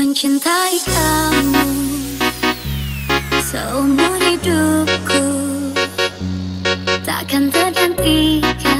Mencintai kamu Seumur hidupku. Takkan tergantikan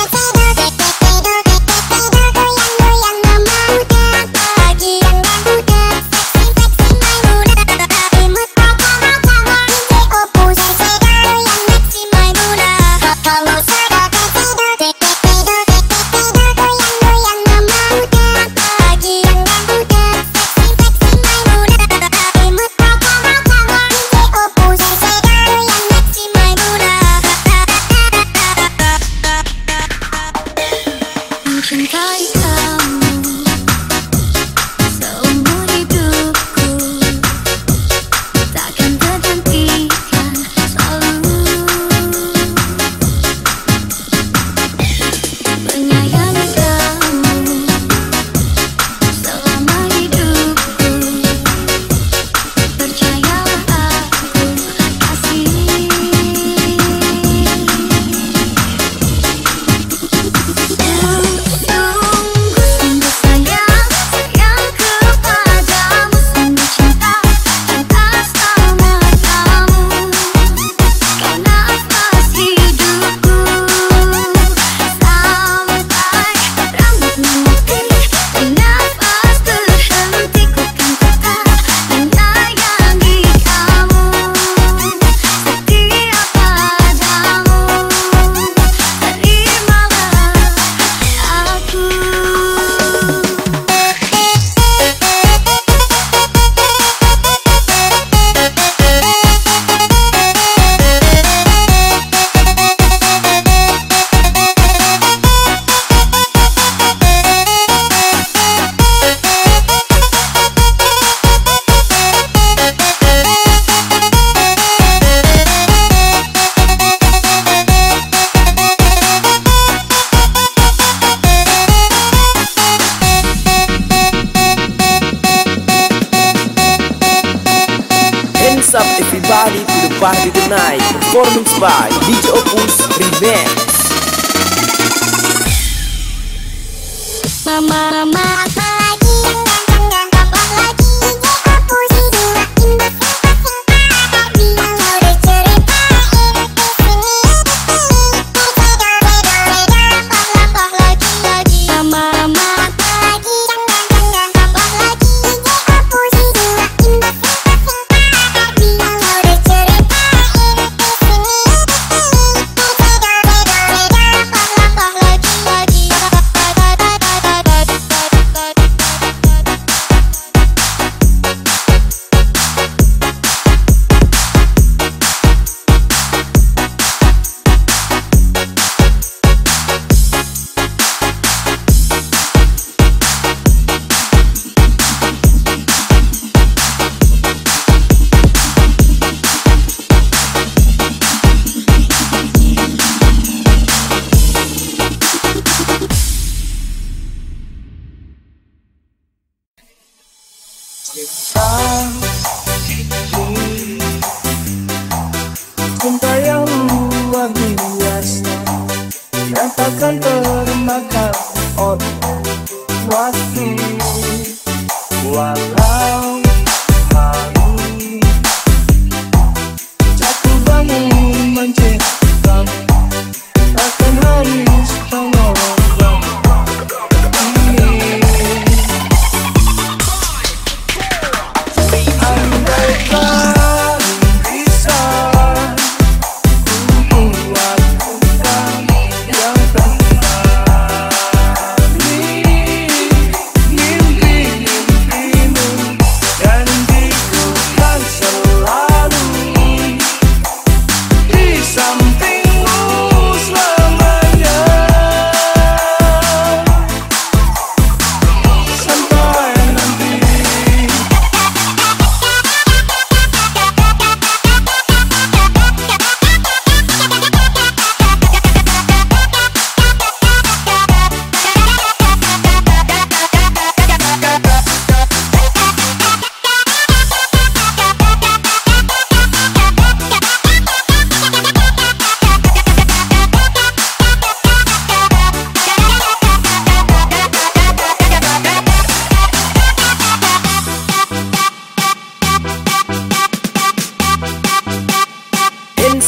up everybody to the party tonight. Performance by DJ Opus Remix. Mama, mama Cinta yang luar biasa Katakan termakan oleh kuasa